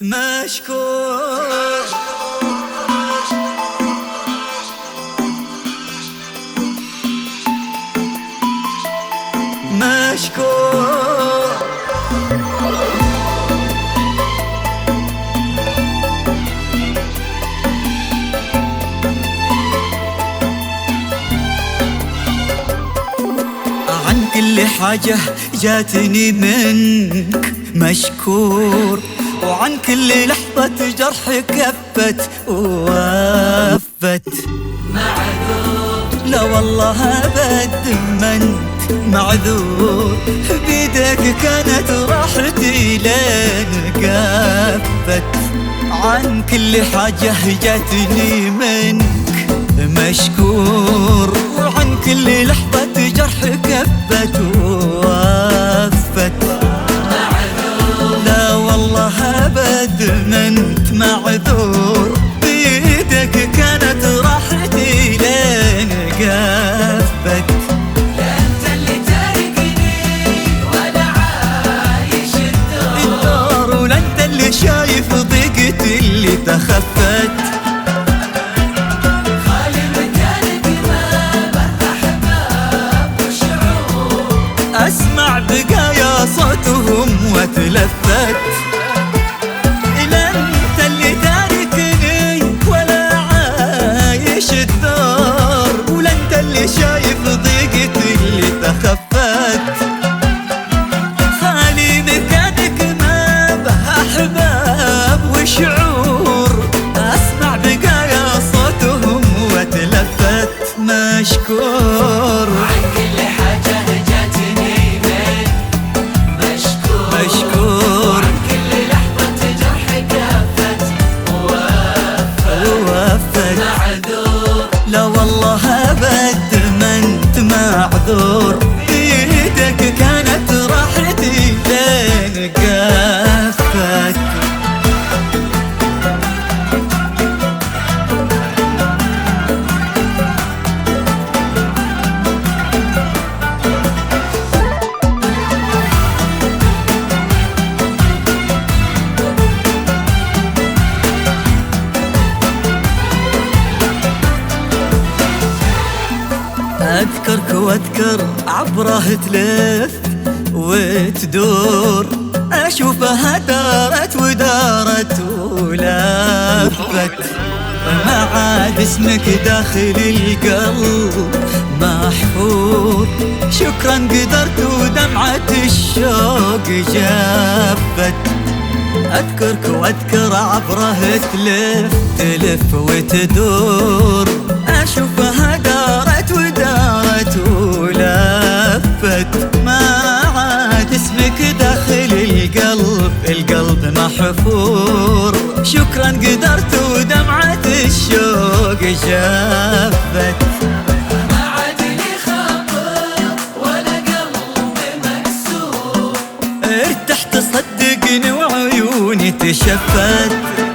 مشكور مشكور عن كل حاجة جاتني منك مشكور. وعن كل لحظة جرح كفت ووفت. لا والله أبد منت معذور. بيدك كانت راحتي لين قفت. عن كل حاجة جاتني منك. ابد منت معذور بيدك كانت راحتي لين قفت أنت اللي تاركني ولا عايش الدور. ولا أنت اللي شايف ضيقتي اللي تخفت. خالي مكانك ما به احباب وشعور. أسمع بقايا صوتهم واتلفت مشكور. عن كل حاجة جاتني من مشكور. مشكور عن كل لحظة جرح كافت ووفت ووفت معذور لا والله أبد ما أنت معذور. أذكرك وأذكر عبره تلف وتدور. أشوفها دارت ودارت ولفت. ما عاد اسمك داخل القلب محفور شكرا قدرت ودمعة الشوق جفت. أذكرك وأذكر عبره تلف تلف وتدور. أشوفها ولفت ما عاد اسمك داخل القلب القلب محفور. شكرا قدرت ودمعة الشوق مكسور ارتحت صدقني وعيوني تشفت.